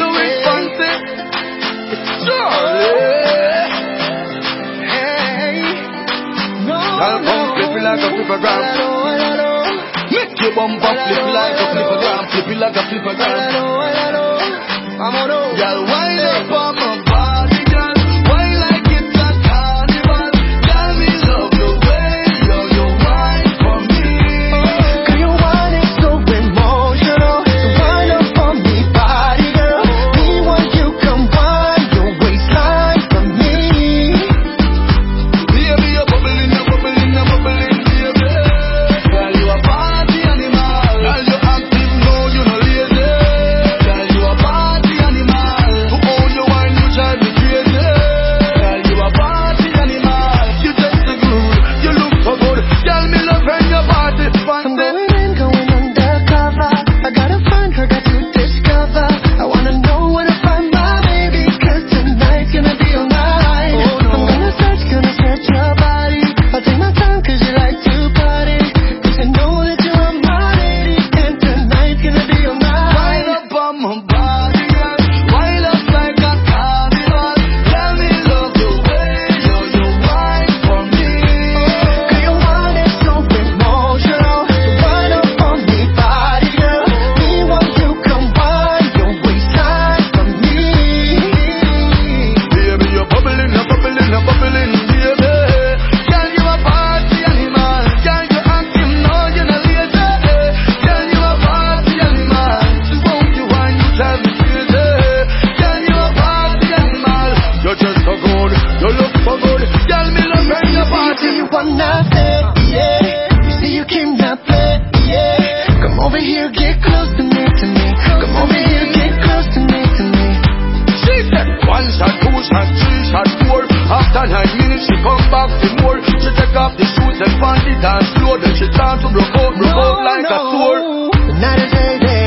Luis Fonsi, Hey, no, flip it like a flipper gram, flip like a it like a flipper One shot, two shot three shot four. After nine minutes, she come back for more. She take off the shoes and find the dance floor. Then she start to broke out, broke out like no. a sword. Not a day, day.